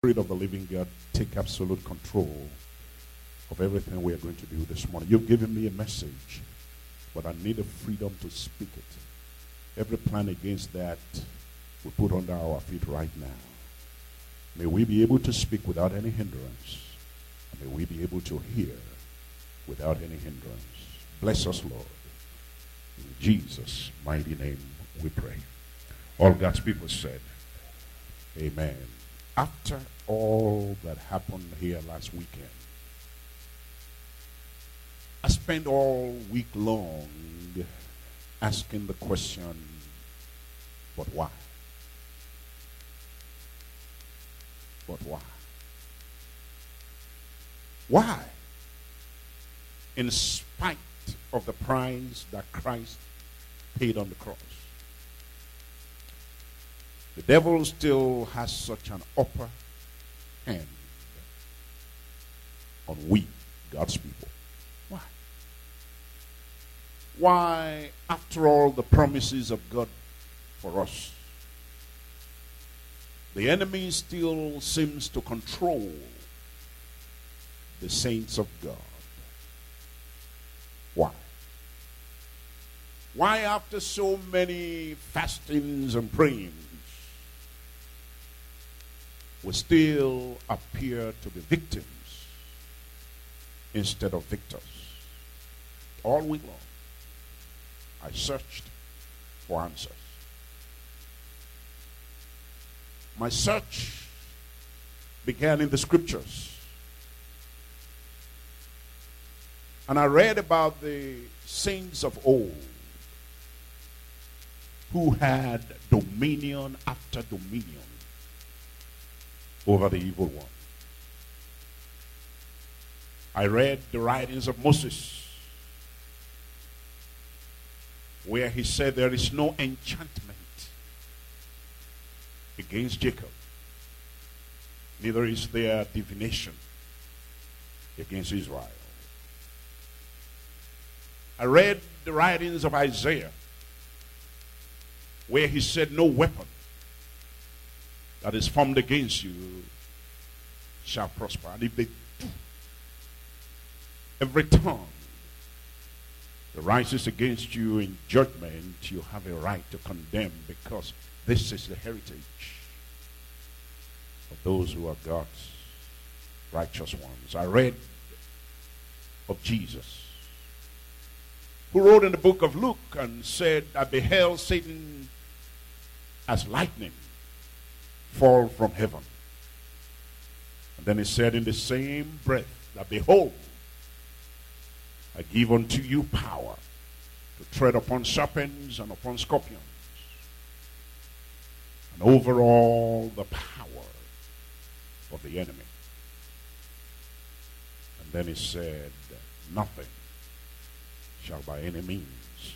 Spirit of the living God, take absolute control of everything we are going to do this morning. You've given me a message, but I need the freedom to speak it. Every plan against that we put under our feet right now. May we be able to speak without any hindrance. And may we be able to hear without any hindrance. Bless us, Lord. In Jesus' mighty name we pray. All God's people said, Amen. After all that happened here last weekend, I spent all week long asking the question, but why? But why? Why? In spite of the price that Christ paid on the cross, the devil still has such an upper hand on we, God's people. Why? Why, after all the promises of God for us, the enemy still seems to control the saints of God. Why? Why, after so many fastings and prayings, we still appear to be victims instead of victors? All week long, I searched for answers. My search began in the scriptures. And I read about the saints of old who had dominion after dominion over the evil one. I read the writings of Moses where he said there is no enchantment against Jacob, neither is there divination against Israel. I read the writings of Isaiah where he said, No weapon that is formed against you shall prosper. And if they do, every tongue that rises against you in judgment, you have a right to condemn because this is the heritage of those who are God's righteous ones. I read of Jesus, who wrote in the book of Luke and said, I beheld Satan as lightning fall from heaven. And then he said in the same breath that, Behold, I give unto you power to tread upon serpents and upon scorpions and over all the power of the enemy. And then he said, Nothing shall by any means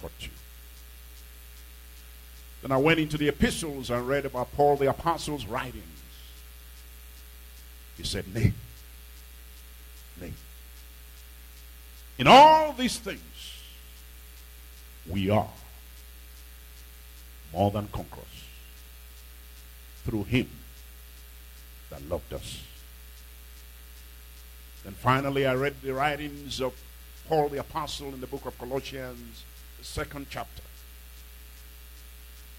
hurt you. Then I went into the epistles and read about Paul the apostle's writings. He said, Nay, nay. In all these things, we are more than conquerors through him that loved us. Then finally, I read the writings of Paul the Apostle in the book of Colossians, the second chapter.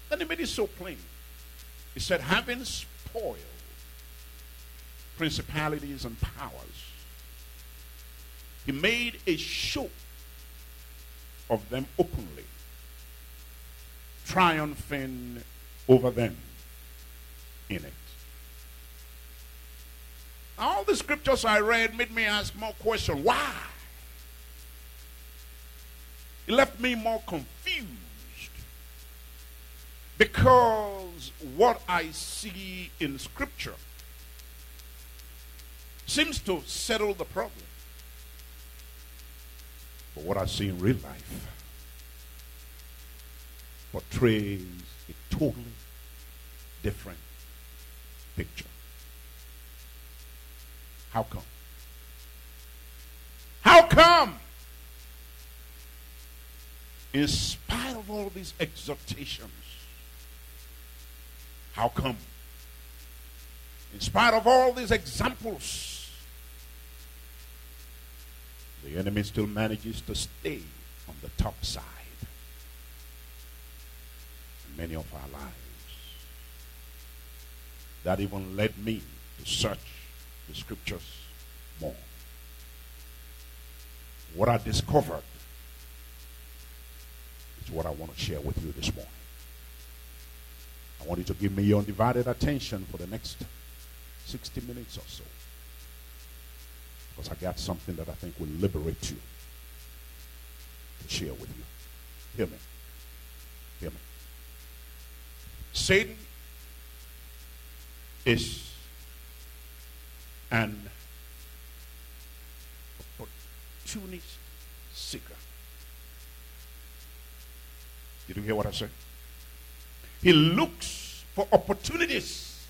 Then he made it so plain. He said, having spoiled principalities and powers, he made a show of them openly triumphing over them in it. All the scriptures I read made me ask more questions. Why? It left me more confused. Because what I see in scripture seems to settle the problem. But what I see in real life portrays a totally different picture. How come? How come? In spite of all these exhortations, how come In spite of all these examples, the enemy still manages to stay on the top side in many of our lives. That even led me to search the scriptures more. What I discovered is what I want to share with you this morning. I want you to give me your undivided attention for the next 60 minutes or so. Because I got something that I think will liberate you to share with you. Hear me. Hear me. Satan is an opportunity seeker. Did you hear what I said? He looks for opportunities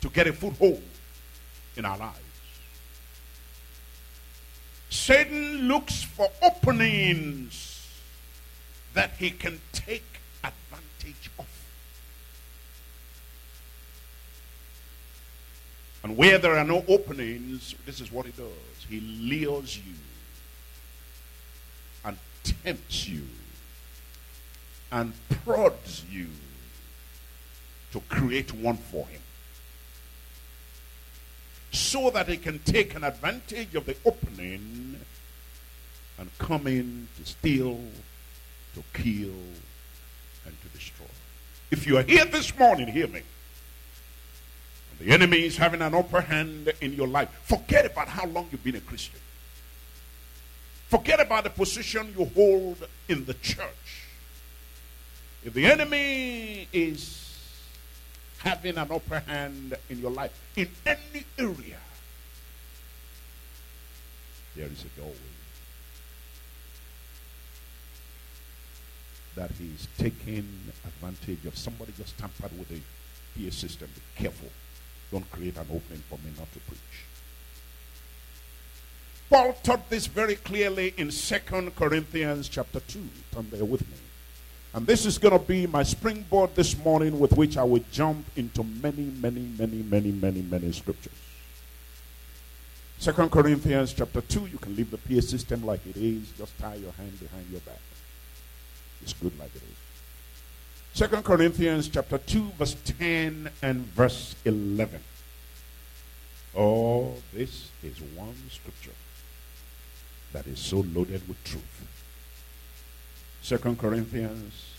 to get a foothold in our lives. Satan looks for openings that he can take advantage of. And where there are no openings, this is what he does. He lures you and tempts you and prods you to create one for him. So that he can take an advantage of the opening and come in to steal, to kill, and to destroy. If you are here this morning, hear me. The enemy is having an upper hand in your life. Forget about how long you've been a Christian. Forget about the position you hold in the church. If the enemy is having an upper hand in your life, in any area, there is a doorway that he's taking advantage of. Somebody just tampered with the PA system. Be careful. Don't create an opening for me not to preach. Paul taught this very clearly in Second Corinthians chapter 2. Turn there with me. And this is going to be my springboard this morning with which I will jump into many, many, many, many, many, many scriptures. Second Corinthians chapter 2, you can leave the PA system like it is. Just tie your hand behind your back. It's good like it is. Second Corinthians chapter 2, verse 10 and verse 11. Oh, this is one scripture that is so loaded with truth. Second Corinthians,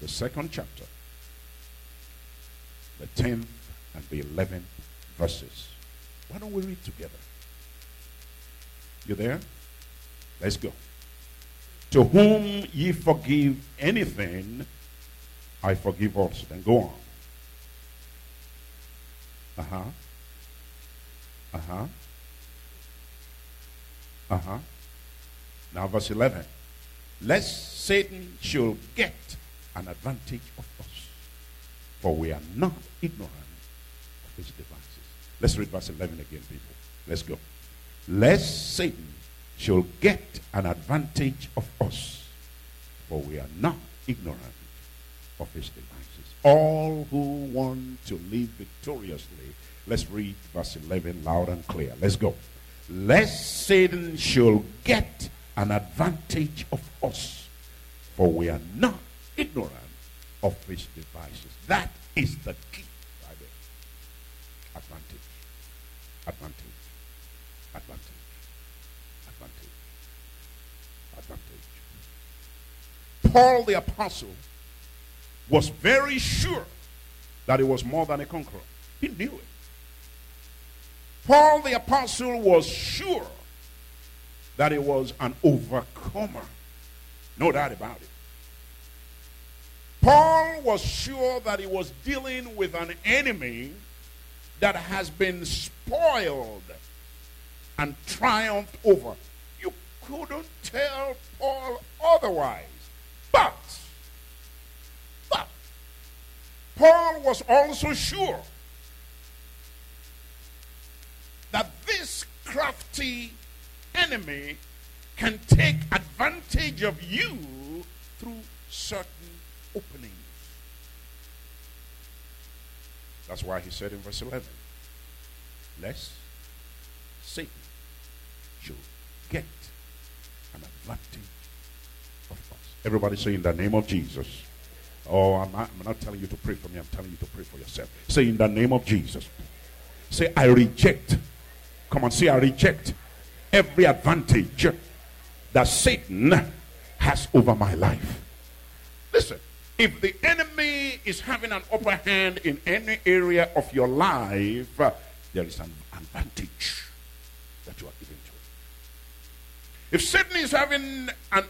the second chapter, the 10th and the 11th verses. Why don't we read together? You there? Let's go. To whom ye forgive anything, I forgive also. Then go on. Uh huh. Uh huh. Uh huh. Now, verse 11. Lest Satan should get an advantage of us, for we are not ignorant of his devices. Let's read verse 11 again, people. Let's go. Lest Satan should get an advantage of us, for we are not ignorant of his devices. All who want to live victoriously, let's read verse 11 loud and clear. Let's go. Lest Satan should get an advantage of us, for we are not ignorant of his devices. That is the key right. Advantage. Advantage. Advantage. Advantage. Advantage. Paul the apostle was very sure that he was more than a conqueror. He knew it. Paul the apostle was sure that he was an overcomer. No doubt about it. Paul was sure that he was dealing with an enemy that has been spoiled and triumphed over. You couldn't tell Paul otherwise. But but, Paul was also sure that this crafty enemy can take advantage of you through certain openings. That's why he said in verse 11, lest Satan should get an advantage of us. Everybody say in the name of Jesus. Oh, I'm not, I'm not telling you to pray for me. I'm telling you to pray for yourself. Say in the name of Jesus. Say, I reject. Come on, say, I reject every advantage that Satan has over my life. Listen, if the enemy is having an upper hand in any area of your life, uh, there is an advantage that you are given to it. If Satan is having an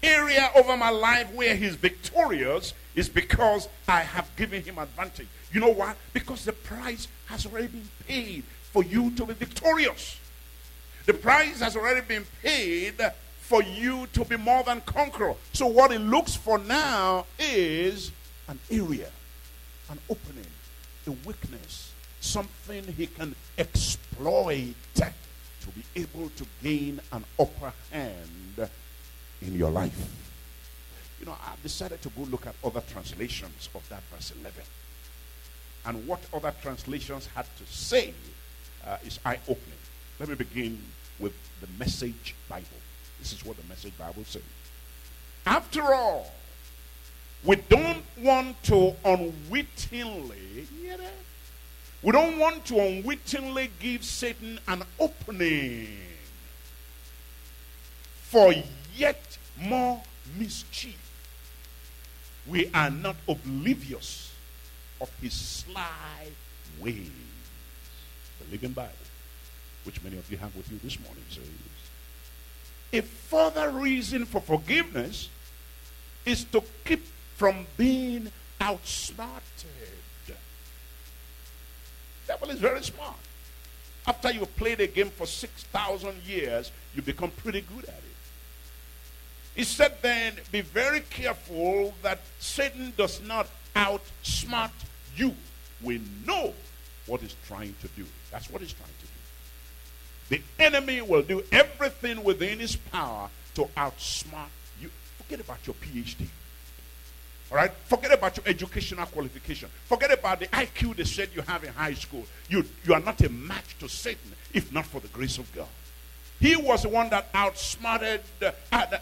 area over my life where he's victorious, it's because I have given him advantage. You know why? Because the price has already been paid for you to be victorious. The price has already been paid for you to be more than conqueror. So what he looks for now is an area, an opening, a weakness, something he can exploit to be able to gain an upper hand in your life. You know, I have decided to go look at other translations of that verse 11. And what other translations had to say uh, is eye opening. Let me begin with the Message Bible. This is what the Message Bible says. After all, we don't want to unwittingly, we don't want to unwittingly give Satan an opening for yet more mischief. We are not oblivious of his sly ways. The Living Bible, which many of you have with you this morning, says a further reason for forgiveness is to keep from being outsmarted. Devil is very smart. After you've played a game for 6,000 years, you become pretty good at it. He said then, be very careful that Satan does not outsmart you. We know what he's trying to do. That's what he's trying to do. The enemy will do everything within his power to outsmart you. Forget about your PhD. All right? Forget about your educational qualification. Forget about the IQ they said you have in high school. You, you are not a match to Satan if not for the grace of God. He was the one that outsmarted uh,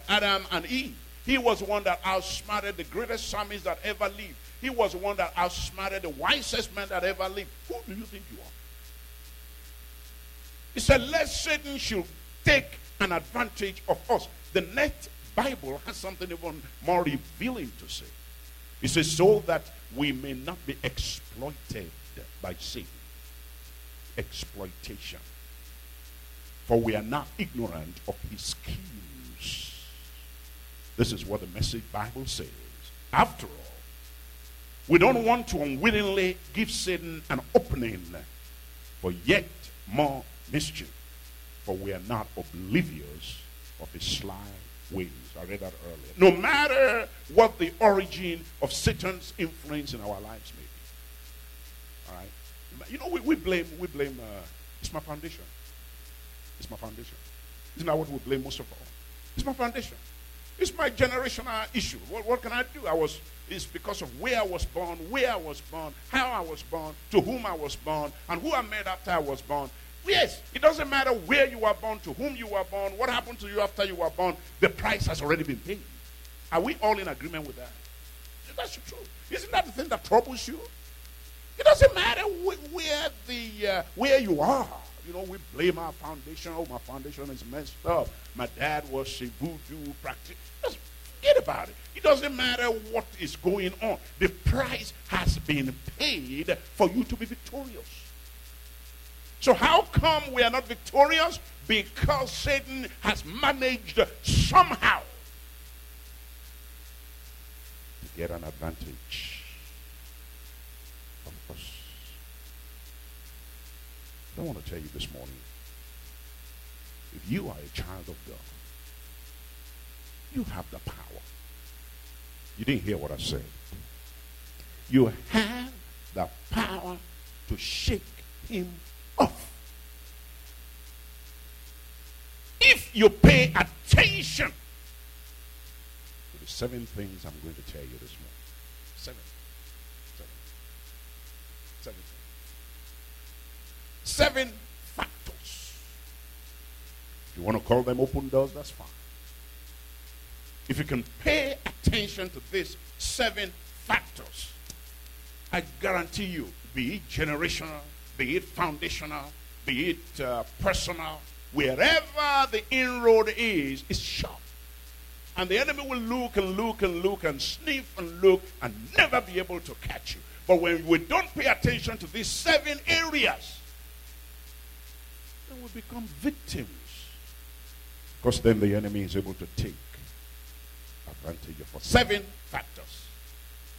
Adam and Eve. He was the one that outsmarted the greatest psalmist that ever lived. He was the one that outsmarted the wisest man that ever lived. Who do you think you are? He said, Lest Satan should take an advantage of us. The next Bible has something even more revealing to say. He says, So that we may not be exploited by Satan. Exploitation. For we are not ignorant of his schemes. This is what the message Bible says. After all, we don't want to unwittingly give Satan an opening for yet more mischief, for we are not oblivious of his sly ways. I read that earlier. No matter what the origin of Satan's influence in our lives may be. All right? You know, we, we blame, we blame, uh, it's my foundation. It's my foundation. Isn't that what we blame most of all? It's my foundation. It's my generational issue. What, what can I do? I was it's because of where I was born, where I was born, how I was born, to whom I was born, and who I met after I was born. Yes, it doesn't matter where you were born, to whom you were born, what happened to you after you were born. The price has already been paid. Are we all in agreement with that? That's true. Isn't that the thing that troubles you? It doesn't matter wh- where the uh, where you are. You know, we blame our foundation. Oh, my foundation is messed up. My dad was a voodoo practice. Just forget about it. It doesn't matter what is going on. The price has been paid for you to be victorious. So how come we are not victorious? Because Satan has managed somehow to get an advantage of us. I want to tell you this morning, if you are a child of God, you have the power. You didn't hear what I said. You have the power to shake him off. If you pay attention to the seven things I'm going to tell you this morning. Seven. Seven. Seven. Seven factors. If you want to call them open doors, that's fine. If you can pay attention to these seven factors, I guarantee you, be it generational, be it foundational, be it uh, personal, wherever the inroad is, is sharp. And the enemy will look and look and look and sniff and look and never be able to catch you. But when we don't pay attention to these seven areas, then we become victims. Because then the enemy is able to take advantage of us. Seven factors.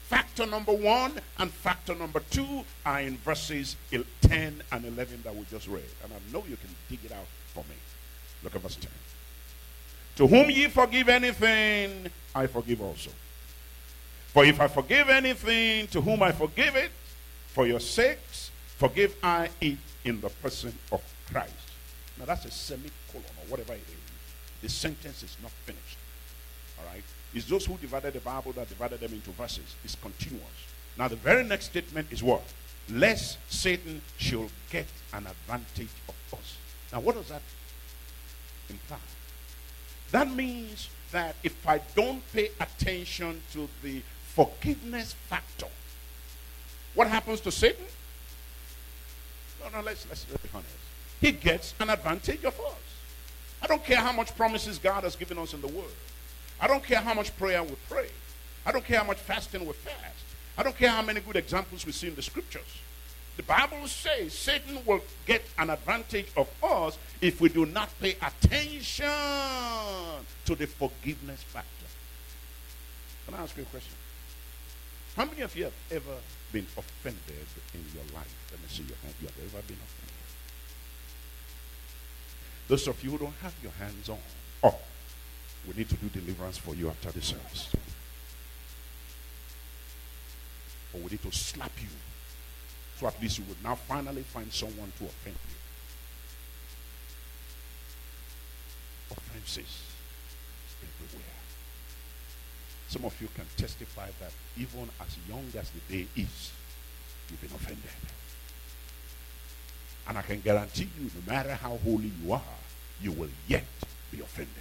Factor number one and factor number two are in verses 10 and 11 that we just read. And I know you can dig it out for me. Look at verse 10. To whom ye forgive anything, I forgive also. For if I forgive anything, to whom I forgive it, for your sakes, forgive I it in the person of Christ. Now that's a semicolon or whatever it is. The sentence is not finished. All right? It's those who divided the Bible that divided them into verses. It's continuous. Now, the very next statement is what? Lest Satan should get an advantage of us. Now, what does that imply? That means that if I don't pay attention to the forgiveness factor, what happens to Satan? No, no, let's, let's, be honest. He gets an advantage of us. I don't care how much promises God has given us in the Word. I don't care how much prayer we pray. I don't care how much fasting we fast. I don't care how many good examples we see in the scriptures. The Bible says Satan will get an advantage of us if we do not pay attention to the forgiveness factor. Can I ask you a question? How many of you have ever been offended in your life? Let me see your hand. You have ever been offended? Those of you who don't have your hands on, oh, we need to do deliverance for you after the service. Or we need to slap you. So at least you would now finally find someone to offend you. Offenses everywhere. Some of you can testify that even as young as the day is, you've been offended. And I can guarantee you, no matter how holy you are, you will yet be offended.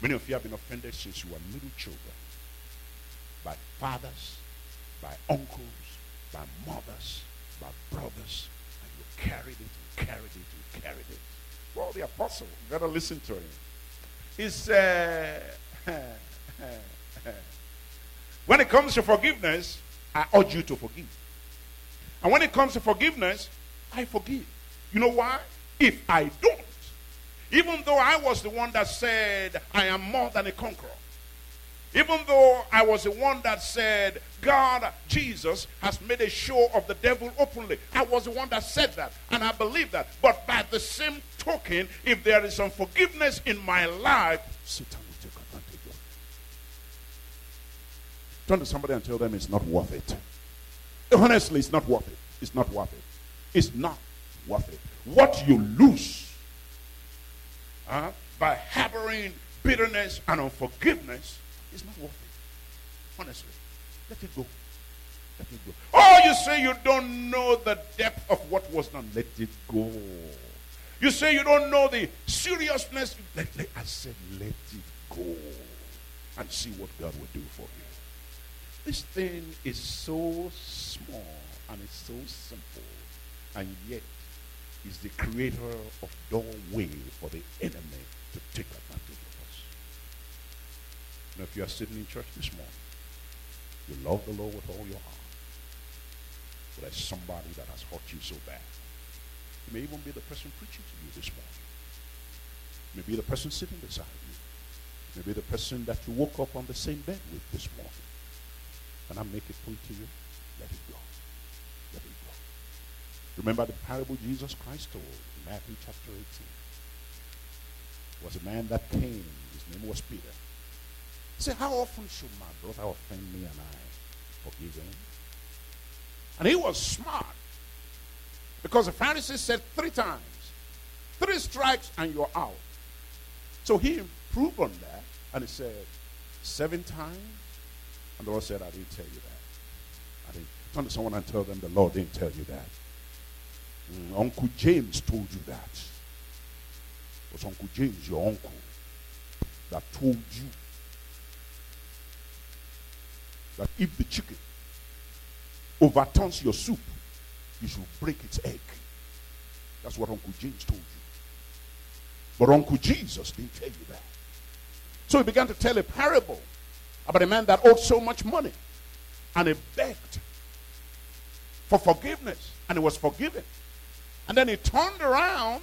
Many of you have been offended since you were little children by fathers, by uncles, by mothers, by brothers, and you carried it and carried it and carried it. Well, the apostle, you gotta listen to him. He said, when it comes to forgiveness, I urge you to forgive. And when it comes to forgiveness, I forgive. You know why? If I don't, even though I was the one that said, I am more than a conqueror. Even though I was the one that said, God, Jesus, has made a show of the devil openly. I was the one that said that. And I believe that. But by the same token, if there is unforgiveness in my life, Satan will take advantage of it. Turn to somebody and tell them it's not worth it. Honestly, it's not worth it. It's not worth it. It's not worth it. What you lose uh, by harboring bitterness and unforgiveness is not worth it. Honestly. Let it go. Let it go. Oh, you say you don't know the depth of what was done. Let it go. You say you don't know the seriousness. Let, let, I said, let it go and see what God will do for you. This thing is so small and it's so simple, and yet is the creator of doorway for the enemy to take advantage. If you are sitting in church this morning, you love the Lord with all your heart, but there's somebody that has hurt you so bad. It may even be the person preaching to you this morning. It may be the person sitting beside you. It may be the person that you woke up on the same bed with this morning. And I make it plain to you, let it go. Remember the parable Jesus Christ told in Matthew chapter 18. was a man that came. His name was Peter. Said, How often should my brother offend me and I forgive him? And he was smart. Because the Pharisees said three times, three strikes and you're out. So he improved on that and he said, Seven times? And the Lord said, I didn't tell you that. I didn't Turn to someone and tell them the Lord didn't tell you that. Mm, uncle James told you that. It was Uncle James, your uncle, that told you that if the chicken overturns your soup, you should break its egg. That's what Uncle James told you. But Uncle Jesus didn't tell you that. So he began to tell a parable about a man that owed so much money. And he begged for forgiveness. And he was forgiven. And then he turned around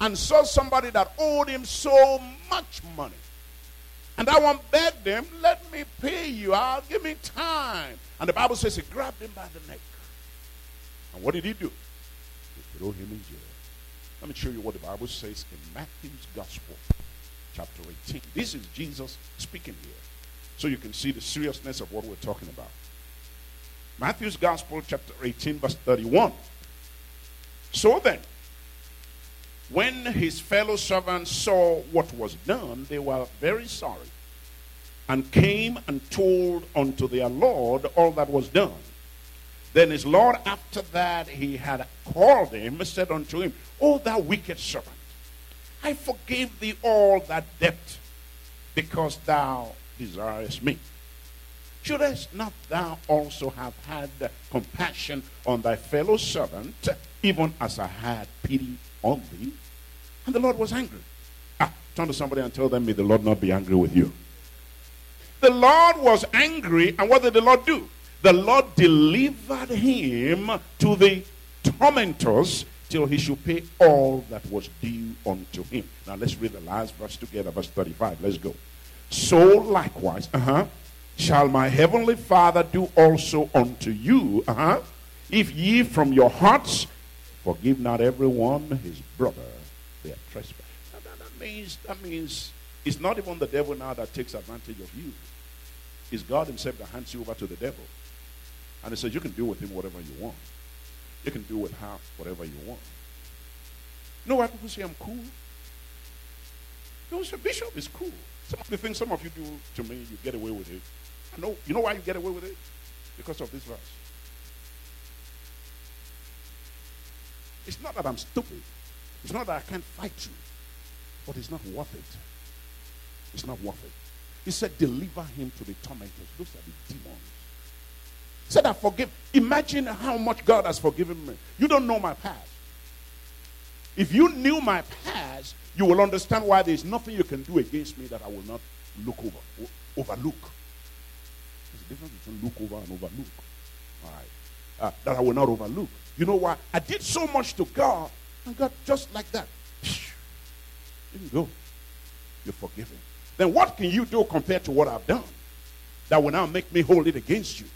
and saw somebody that owed him so much money. And that one begged him, let me pay you I'll give me time. And the Bible says he grabbed him by the neck. And what did he do? He threw him in jail. Let me show you what the Bible says in Matthew's Gospel, chapter 18. This is Jesus speaking here. So you can see the seriousness of what we're talking about. Matthew's Gospel, chapter 18, verse 31. So then, when his fellow servants saw what was done, they were very sorry and came and told unto their Lord all that was done. Then his Lord, after that he had called him, said unto him, O thou wicked servant, I forgave thee all that debt because thou desirest me. Shouldest not thou also have had compassion on thy fellow servant, even as I had pity thee? And the Lord was angry. Ah, turn to somebody and tell them, May the Lord not be angry with you. The Lord was angry, and what did the Lord do? The Lord delivered him to the tormentors till he should pay all that was due unto him. Now let's read the last verse together, verse 35. Let's go. So likewise, uh-huh, shall my heavenly Father do also unto you, uh-huh, if ye from your hearts forgive not everyone his brother their trespass. That, that, means that means it's not even the devil now that takes advantage of you. It's God Himself that hands you over to the devil. And He says you can do with him whatever you want. You can do with her whatever you want. You know why people say I'm cool? Because bishop is cool. Some of the things some of you do to me, you get away with it. I know. You know why you get away with it? Because of this verse. It's not that I'm stupid. It's not that I can't fight you. But it's not worth it. It's not worth it. He said, deliver him to the tormentors. Those are the demons. He said, I forgive. Imagine how much God has forgiven me. You don't know my past. If you knew my past, you will understand why there's nothing you can do against me that I will not look over, overlook. There's a difference between look over and overlook. All right. Uh, that I will not overlook. You know why? I did so much to God, and God just like that. There you go. You're forgiven. Then what can you do compared to what I've done that will now make me hold it against you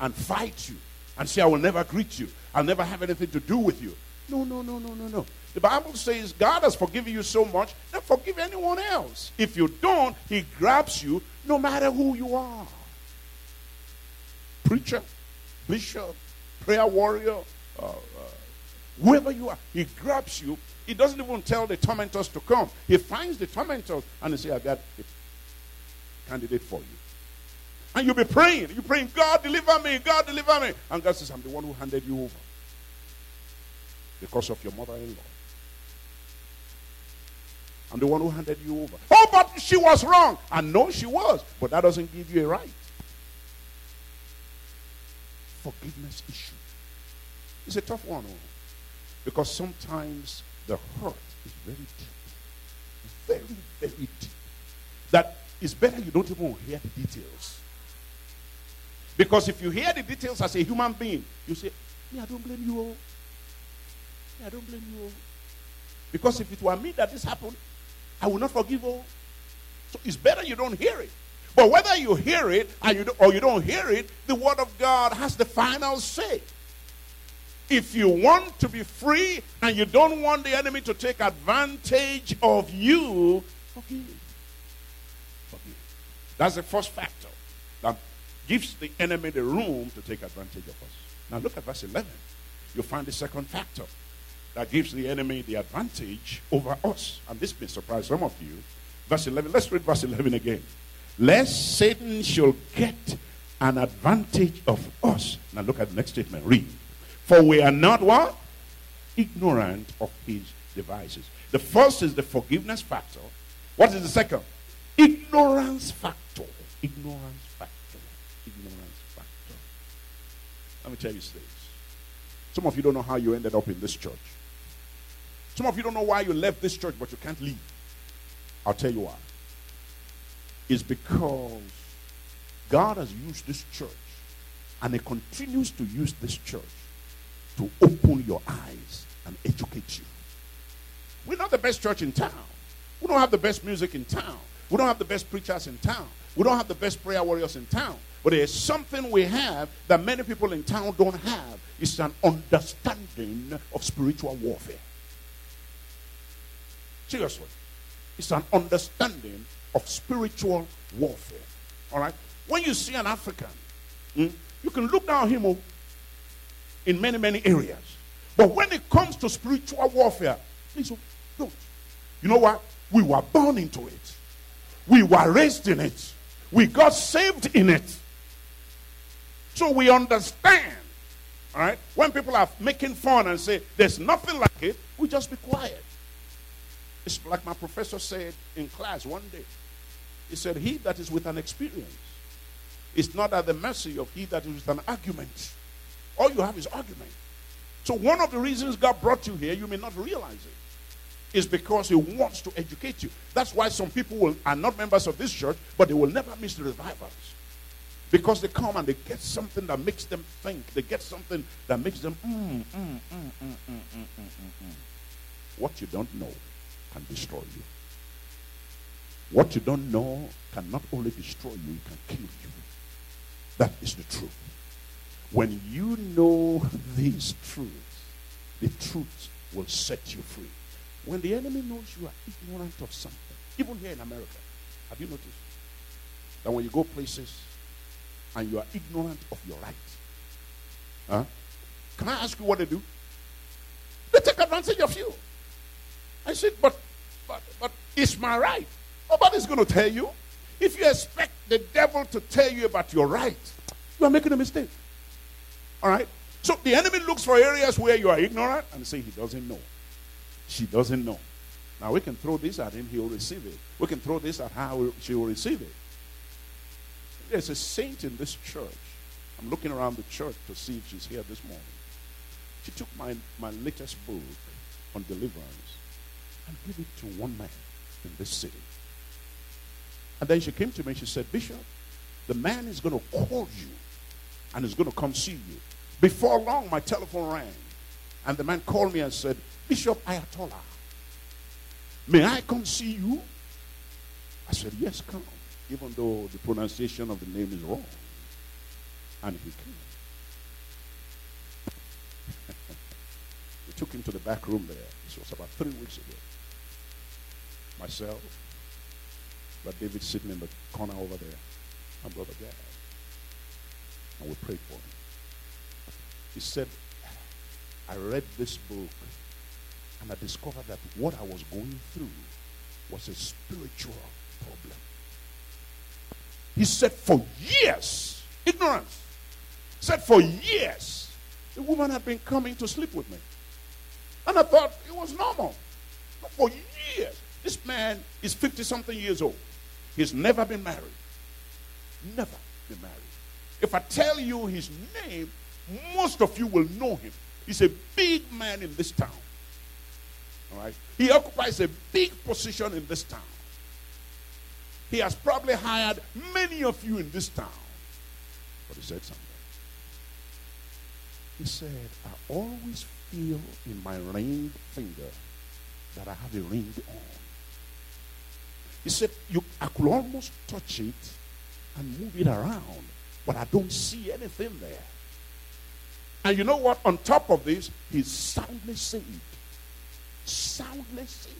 and fight you and say I will never greet you? I'll never have anything to do with you. No, no, no, no, no, no. The Bible says God has forgiven you so much, then forgive anyone else. If you don't, He grabs you no matter who you are. Preacher, bishop, prayer warrior, uh, uh, whoever you are, He grabs you. He doesn't even tell the tormentors to come. He finds the tormentors and he says, I got a candidate for you. And you'll be praying. You're praying, God deliver me, God deliver me. And God says, I'm the one who handed you over because of your mother in law. I'm the one who handed you over. Oh, but she was wrong. I know she was, but that doesn't give you a right. Forgiveness issue. It's a tough one, oh. because sometimes the hurt is very deep. Very, very deep. That it's better you don't even hear the details. Because if you hear the details as a human being, you say, Me, I don't blame you. All. Me, I don't blame you. All. Because if it were me that this happened, I will not forgive all. So it's better you don't hear it. But whether you hear it you or you don't hear it, the word of God has the final say. If you want to be free and you don't want the enemy to take advantage of you, forgive. Forgive. That's the first factor that gives the enemy the room to take advantage of us. Now look at verse 11. You'll find the second factor that gives the enemy the advantage over us. And this may surprise some of you. Verse 11. Let's read verse 11 again. Lest Satan shall get an advantage of us. Now look at the next statement. Read. For we are not what? Ignorant of his devices. The first is the forgiveness factor. What is the second? Ignorance factor. Ignorance factor. Ignorance factor. Let me tell you this. Some of you don't know how you ended up in this church. Some of you don't know why you left this church, but you can't leave. I'll tell you why. It's because God has used this church and He continues to use this church to open your eyes and educate you. We're not the best church in town. We don't have the best music in town. We don't have the best preachers in town. We don't have the best prayer warriors in town. But there's something we have that many people in town don't have. It's an understanding of spiritual warfare. Seriously. It's an understanding of spiritual warfare. All right? When you see an African, mm, you can look down him oh, in many, many areas. But when it comes to spiritual warfare, please don't. You know what? We were born into it. We were raised in it. We got saved in it. So we understand. All right? When people are making fun and say there's nothing like it, we just be quiet. It's like my professor said in class one day. He said, He that is with an experience is not at the mercy of he that is with an argument. All you have is argument. So, one of the reasons God brought you here, you may not realize it, is because He wants to educate you. That's why some people will, are not members of this church, but they will never miss the revivals. Because they come and they get something that makes them think. They get something that makes them, mm, mm, mm, what you don't know can destroy you. What you don't know can not only destroy you, it can kill you. That is the truth. When you know these truths, the truth will set you free. When the enemy knows you are ignorant of something, even here in America, have you noticed that when you go places and you are ignorant of your rights, huh? can I ask you what they do? They take advantage of you. I said, but, but, but it's my right. Nobody's going to tell you. If you expect the devil to tell you about your right, you are making a mistake. All right? So the enemy looks for areas where you are ignorant and say he doesn't know. She doesn't know. Now we can throw this at him, he will receive it. We can throw this at her, she will receive it. There's a saint in this church. I'm looking around the church to see if she's here this morning. She took my, my latest book on deliverance and gave it to one man in this city. And then she came to me and she said, Bishop, the man is going to call you and is going to come see you. Before long, my telephone rang. And the man called me and said, Bishop Ayatollah, may I come see you? I said, Yes, come. Even though the pronunciation of the name is wrong. And he came. we took him to the back room there. This was about three weeks ago. Myself, but David sitting in the corner over there, and Brother Gad. And we prayed for him. He said, I read this book and I discovered that what I was going through was a spiritual problem. He said, for years, ignorance. Said, for years, the woman had been coming to sleep with me. And I thought it was normal. But for years, this man is 50 something years old. He's never been married. Never been married. If I tell you his name, most of you will know him. He's a big man in this town. All right? He occupies a big position in this town. He has probably hired many of you in this town. But he said something. He said, I always feel in my ringed finger that I have a ring on. He said, you, I could almost touch it and move it around, but I don't see anything there. And you know what? On top of this, he's soundly saved. Soundly saved.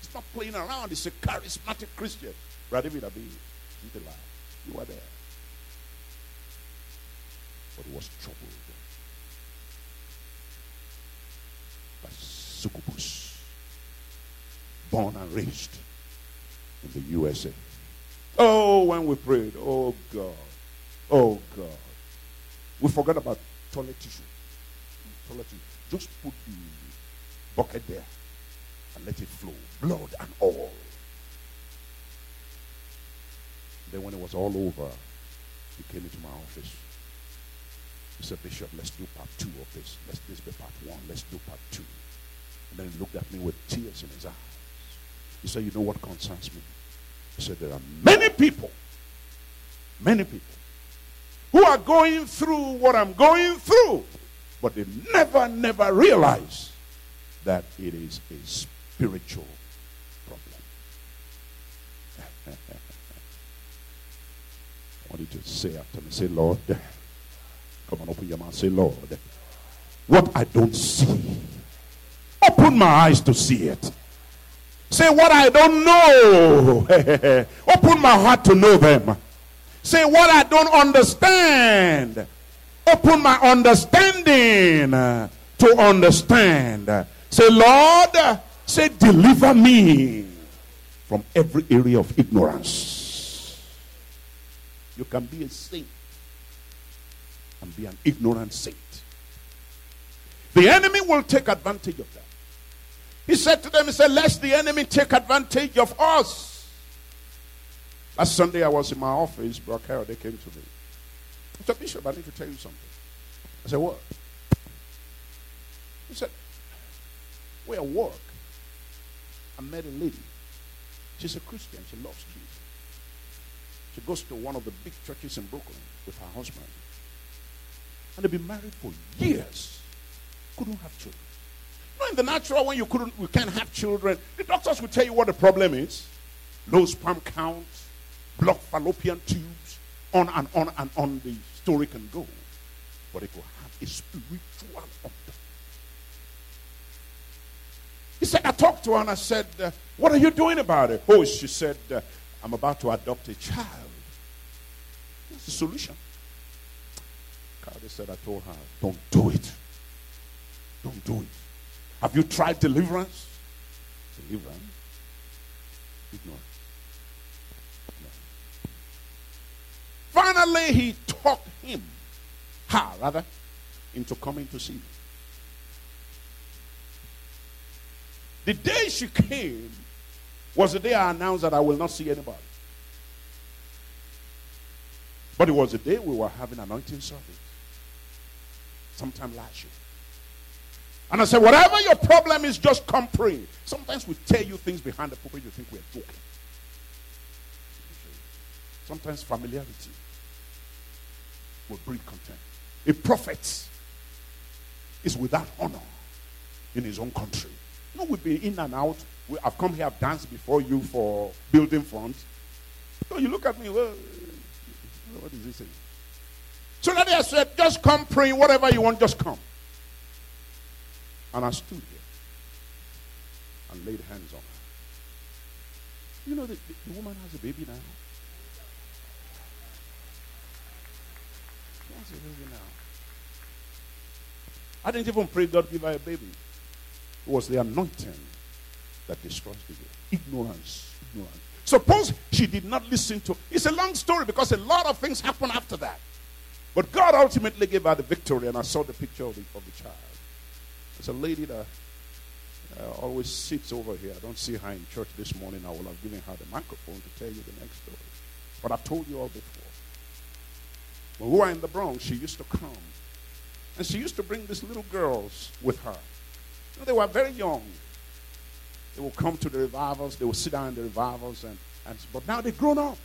He's not playing around. He's a charismatic Christian. Brother David Abi, you You were there. But he was troubled by succubus, born and raised in the USA. Oh, when we prayed, oh God, Oh, God. We forgot about toilet tissue. Toilet tissue. Just put the bucket there and let it flow. Blood and all. Then when it was all over, he came into my office. He said, Bishop, let's do part two of this. Let's this be part one. Let's do part two. And then he looked at me with tears in his eyes. He said, You know what concerns me? He said, There are many people, many people who are going through what I'm going through, but they never, never realize that it is a spiritual problem. I want you to say after me, say, Lord, come on, open your mouth, say, Lord, what I don't see, open my eyes to see it. Say what I don't know. Open my heart to know them. Say what I don't understand. Open my understanding to understand. Say, Lord, say, deliver me from every area of ignorance. You can be a saint and be an ignorant saint. The enemy will take advantage of that. He said to them, He said, Lest the enemy take advantage of us. Last Sunday, I was in my office. Brother Carol, they came to me. I said, Bishop, I need to tell you something. I said, What? He said, We're at work. I met a lady. She's a Christian. She loves Jesus. She goes to one of the big churches in Brooklyn with her husband. And they've been married for years. Couldn't have children. Not in the natural, when you couldn't, we can't have children, the doctors will tell you what the problem is. Low sperm count, blocked fallopian tubes, on and on and on the story can go. But it will have a spiritual undertone. He said, I talked to her and I said, uh, What are you doing about it? Oh, she said, uh, I'm about to adopt a child. That's the solution. Cardi said, I told her, Don't do it. Don't do it. Have you tried deliverance? Deliverance? Ignore. No. Finally, he talked him, her rather, into coming to see me. The day she came was the day I announced that I will not see anybody. But it was the day we were having anointing service. Sometime last year. And I said, whatever your problem is, just come pray. Sometimes we tell you things behind the pulpit, you think we're joking. Sometimes familiarity will breed contempt. A prophet is without honor in his own country. You know, we've been in and out. We, I've come here, I've danced before you for building funds. So you look at me, well, what is he saying? So that I said, just come pray, whatever you want, just come. And I stood here and laid hands on her. You know, the, the, the woman has a baby now. She has a baby now. I didn't even pray God give her a baby. It was the anointing that destroys the girl. Ignorance. Ignorance. Suppose she did not listen to. It's a long story because a lot of things happen after that. But God ultimately gave her the victory, and I saw the picture of the, of the child. There's a lady that uh, always sits over here. I don't see her in church this morning. I will have given her the microphone to tell you the next story. But I've told you all before. When we were in the Bronx, she used to come. And she used to bring these little girls with her. You know, they were very young. They would come to the revivals. They would sit down in the revivals. And, and, but now they've grown up.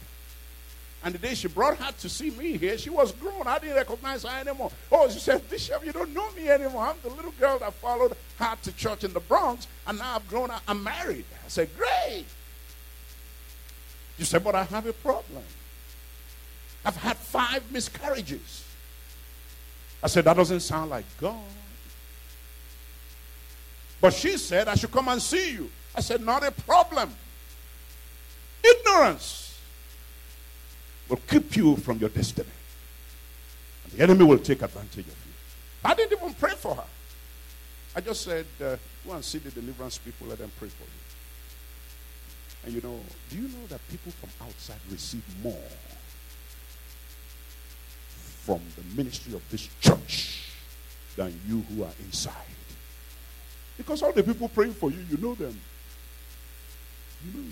And the day she brought her to see me here, she was grown. I didn't recognize her anymore. Oh, she said, Bishop, you don't know me anymore. I'm the little girl that followed her to church in the Bronx, and now I've grown up. I'm married. I said, Great. You said, But I have a problem. I've had five miscarriages. I said, That doesn't sound like God. But she said, I should come and see you. I said, Not a problem. Ignorance will keep you from your destiny. And the enemy will take advantage of you. I didn't even pray for her. I just said, uh, go and see the deliverance people, let them pray for you. And you know, do you know that people from outside receive more from the ministry of this church than you who are inside. Because all the people praying for you, you know them. You know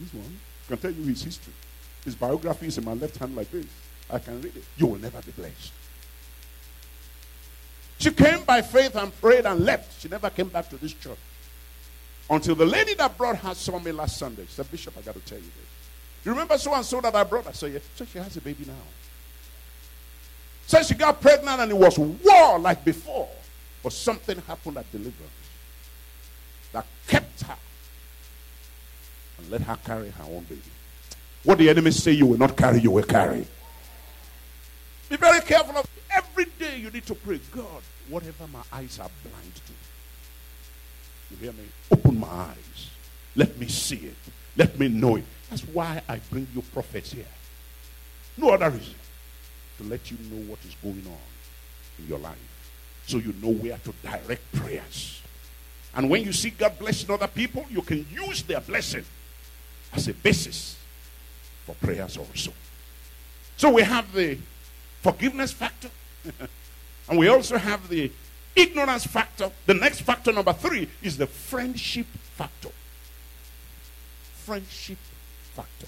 this one. Can tell you his history. His biography is in my left hand like this. I can read it. You will never be blessed. She came by faith and prayed and left. She never came back to this church. Until the lady that brought her saw me last Sunday. She said, Bishop, I got to tell you this. You remember so and so that I brought? I said, yeah. So she has a baby now. Said she got pregnant and it was war like before. But something happened at deliverance that kept her and let her carry her own baby. What the enemy say you will not carry, you will carry. Be very careful of every day you need to pray, God, whatever my eyes are blind to. You hear me? Open my eyes. Let me see it. Let me know it. That's why I bring you prophets here. No other reason. To let you know what is going on in your life. So you know where to direct prayers. And when you see God blessing other people, you can use their blessing as a basis for prayers also. So we have the forgiveness factor, and we also have the ignorance factor. The next factor, number three, is the friendship factor. Friendship factor.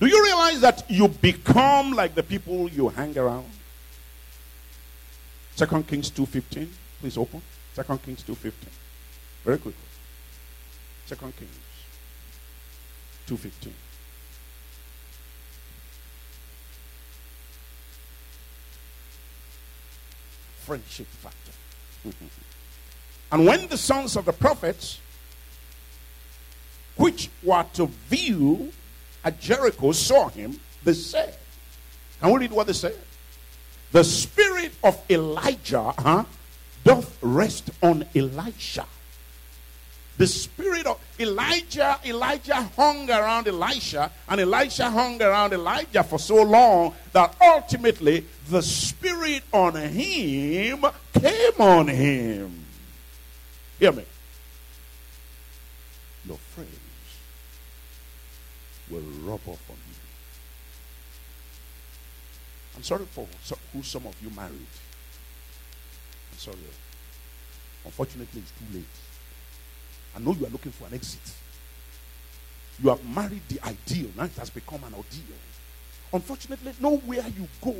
Do you realize that you become like the people you hang around? Second Kings 2.15. Please open. Second Kings 2.15. Very quickly. Second Kings 2.15. Friendship factor. and when the sons of the prophets, which were to view at Jericho, saw him, they said, Can we read what they said? The spirit of Elijah huh, doth rest on Elisha. The spirit of Elijah, Elijah hung around Elisha, and Elisha hung around Elijah for so long that ultimately the spirit on him came on him. Hear me. Your friends will rub off on you. I'm sorry for who some of you married. I'm sorry. Unfortunately, it's too late. I know you are looking for an exit. You have married the ideal. Now it has become an ordeal. Unfortunately, nowhere you go,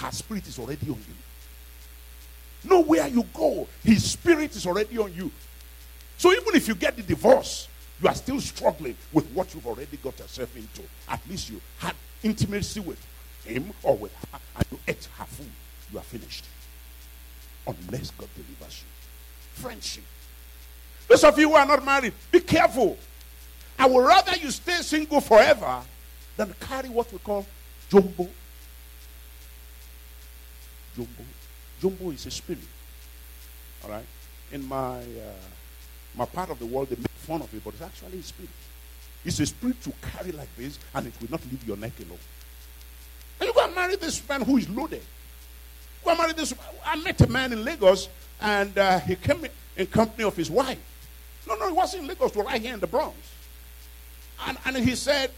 her spirit is already on you. Nowhere you go, his spirit is already on you. So even if you get the divorce, you are still struggling with what you've already got yourself into. At least you had intimacy with him or with her and you ate her food. You are finished. Unless God delivers you. Friendship those of you who are not married, be careful. I would rather you stay single forever than carry what we call jumbo. Jumbo. Jumbo is a spirit. All right? In my, uh, my part of the world, they make fun of it, but it's actually a spirit. It's a spirit to carry like this, and it will not leave your neck alone. And you go and marry this man who is loaded. Go and marry this. I met a man in Lagos, and uh, he came in company of his wife. No, no, it wasn't in Lagos, was right here in the Bronx. And, and he said,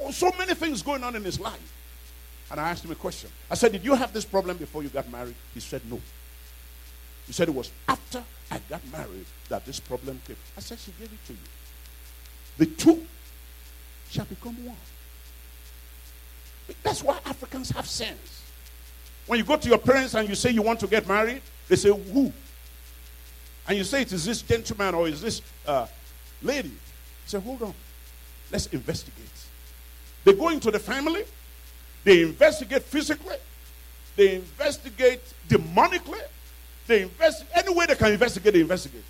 oh, so many things going on in his life. And I asked him a question. I said, Did you have this problem before you got married? He said, No. He said, It was after I got married that this problem came. I said, She gave it to you. The two shall become one. That's why Africans have sense. When you go to your parents and you say you want to get married, they say, Who? and you say it is this gentleman or is this uh, lady, They say, hold on, let's investigate. They go into the family, they investigate physically, they investigate demonically, they investigate any way they can investigate, they investigate.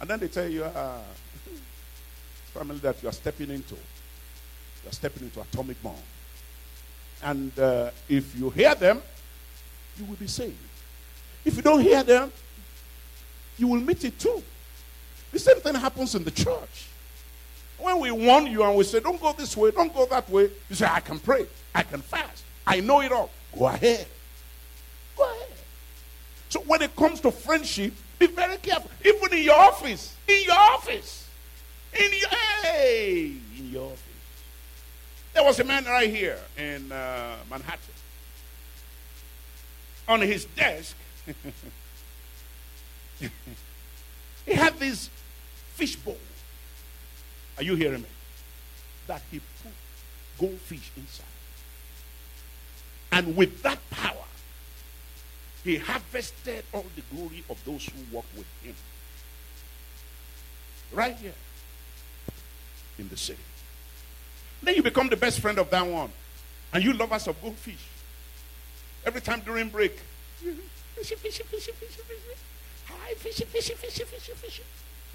And then they tell you, uh, family that you are stepping into, you are stepping into atomic bomb. And uh, if you hear them, you will be saved. If you don't hear them, you will meet it too. The same thing happens in the church. When we warn you and we say, don't go this way, don't go that way, you say, I can pray, I can fast, I know it all. Go ahead. Go ahead. So when it comes to friendship, be very careful. Even in your office, in your office, in your hey, in your office. There was a man right here in uh, Manhattan. On his desk, he had this fish bowl. Are you hearing me? That he put goldfish inside. And with that power, he harvested all the glory of those who walk with him. Right here in the city. Then you become the best friend of that one. And you love lovers of goldfish. Every time during break, fishy, fishy, fishy, fishy, fishy. Hi, fishy, fishy, fishy, fishy, fishy.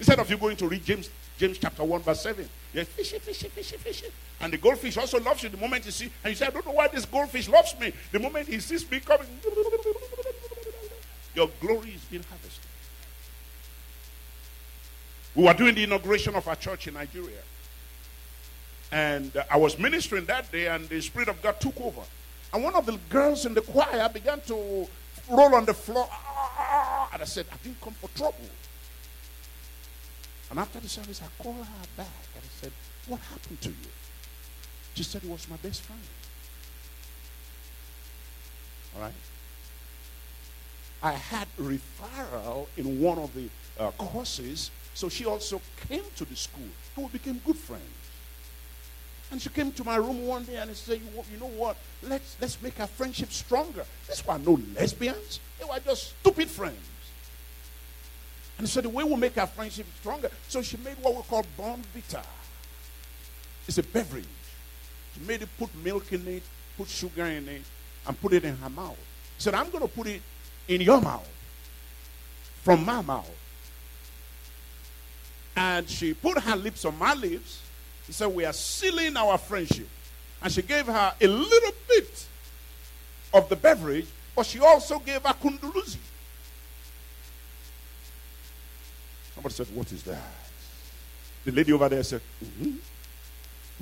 Instead of you going to read James, James chapter 1, verse 7, you're fishy, fishy, fishy, fishy. And the goldfish also loves you the moment you see, and you say, I don't know why this goldfish loves me. The moment he sees me coming, your glory is being harvested. We were doing the inauguration of our church in Nigeria. And uh, I was ministering that day, and the Spirit of God took over. And one of the girls in the choir began to roll on the floor. Ah, ah, ah, and I said, I didn't come for trouble. And after the service, I called her back and I said, What happened to you? She said, It was my best friend. All right? I had referral in one of the uh, courses, so she also came to the school and we became good friends. And she came to my room one day and said, you, you know what? Let's, let's make our friendship stronger. These were no lesbians. They were just stupid friends. And so the way we make our friendship stronger, so she made what we call Bournvita. It's a beverage. She made it, put milk in it, put sugar in it, and put it in her mouth. She said, I'm going to put it in your mouth, from my mouth. And she put her lips on my lips She said, We are sealing our friendship. And she gave her a little bit of the beverage, but she also gave her kunduluzi. Somebody said, What is that? The lady over there said, mm-hmm.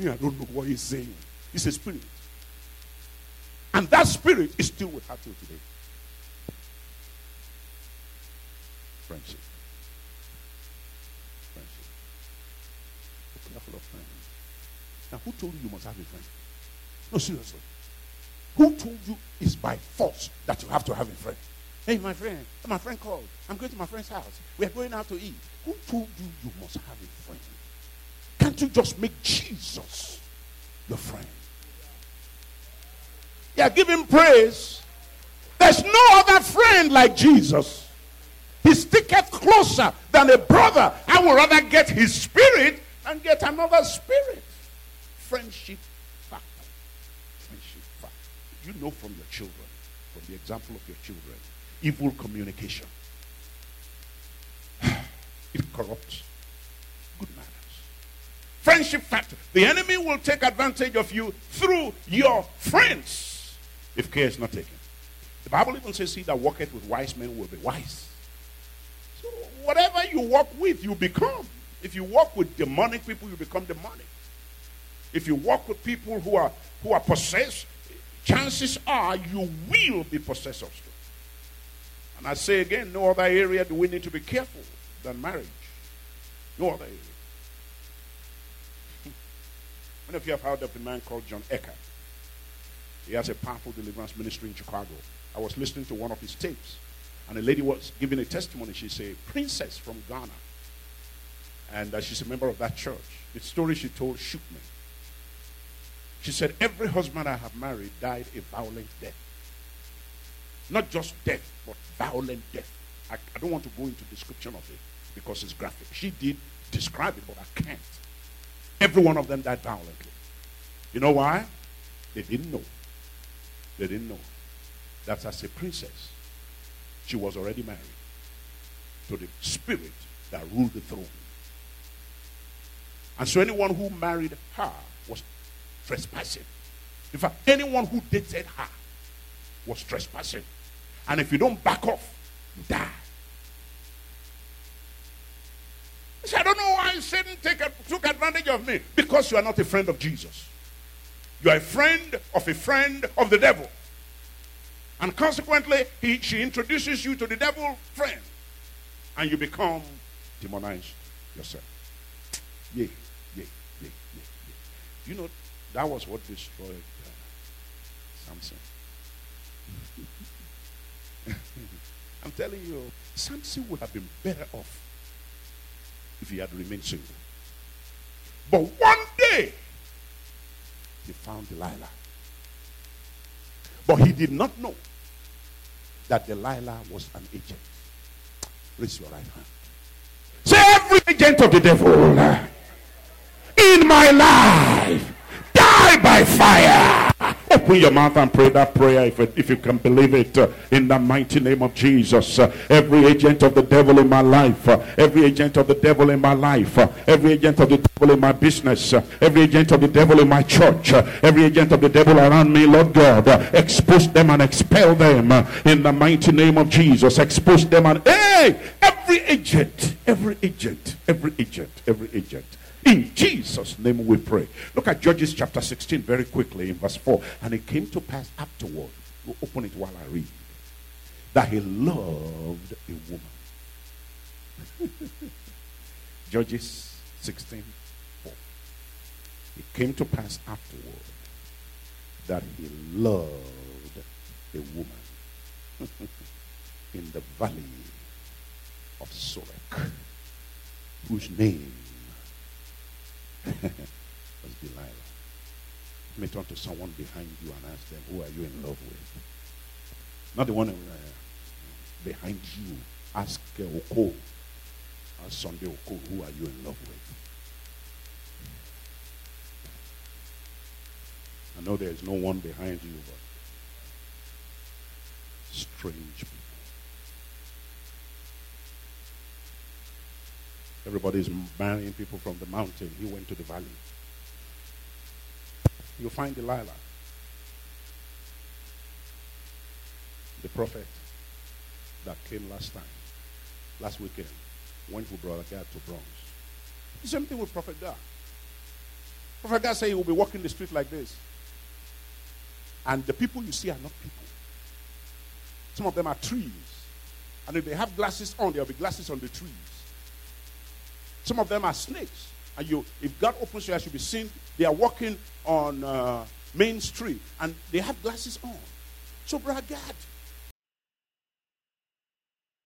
Me, I don't know what he's saying. It's a spirit. And that spirit is still with her till today. Friendship. Friendship. Be careful of friends. Now, who told you you must have a friend? No, seriously. Who told you it's by force that you have to have a friend? Hey, my friend, my friend called. I'm going to my friend's house. We are going out to eat. Who told you you must have a friend? Can't you just make Jesus your friend? Yeah, give him praise. There's no other friend like Jesus. He sticketh closer than a brother. I would rather get his spirit and get another spirit friendship factor. Friendship factor. You know from your children, from the example of your children, evil communication. It corrupts good manners. Friendship factor. The enemy will take advantage of you through your friends if care is not taken. The Bible even says, He that walketh with wise men will be wise. So whatever you walk with, you become. If you walk with demonic people, you become demonic. If you walk with people who are who are possessed, chances are you will be stuff. And I say again, no other area do we need to be careful than marriage. No other area. Many of you have heard of a man called John Eckhardt. He has a powerful deliverance ministry in Chicago. I was listening to one of his tapes, and a lady was giving a testimony. She's a princess from Ghana, and uh, she's a member of that church. The story she told shook me. She said, Every husband I have married died a violent death. Not just death, but violent death. I, I don't want to go into description of it because it's graphic. She did describe it, but I can't. Every one of them died violently. You know why? They didn't know. They didn't know. That as a princess, she was already married to the spirit that ruled the throne. And so anyone who married her was trespassing. In fact, anyone who dated her was trespassing. And if you don't back off, die. He said, I don't know why Satan take, took advantage of me. Because you are not a friend of Jesus. You are a friend of a friend of the devil. And consequently, he, she introduces you to the devil friend. And you become demonized yourself. Yeah, yeah, yeah, yeah, yeah. You know, That was what destroyed uh, Samson. I'm telling you, Samson would have been better off if he had remained single. But one day, he found Delilah. But he did not know that Delilah was an agent. Raise your right hand. Say, every agent of the devil in my life, die by fire. Open your mouth and pray that prayer if, it, if you can believe it uh, in the mighty name of Jesus. Uh, every agent of the devil in my life, uh, every agent of the devil in my life, every agent of the devil in my business, every agent of the devil in my church, every agent of the devil around me, Lord God, expose them and expel them in the mighty name of Jesus. Expose them and hey, every agent, every agent, every agent, every agent in Jesus' name we pray. Look at Judges chapter 16 very quickly in verse 4. And it came to pass afterward, we'll open it while I read, that he loved a woman. Judges 16 4. It came to pass afterward that he loved a woman in the valley of Sorek, whose name was Delilah. Let me turn to someone behind you and ask them, who are you in love with? Not the one uh, behind you. Ask uh, Oko. Ask Sunday Oko, who are you in love with? I know there is no one behind you, but strange people. Everybody's marrying people from the mountain. He went to the valley. You'll find Delilah. The prophet that came last time, last weekend, went with Brother Gad to Bronx. The same thing with Prophet Gad. Prophet Gad said he will be walking the street like this. And the people you see are not people. Some of them are trees. And if they have glasses on, there will be glasses on the trees. Some of them are snakes. And you, if God opens your eyes, you'll be seen. They are walking on uh, Main Street and they have glasses on. So, Brother God,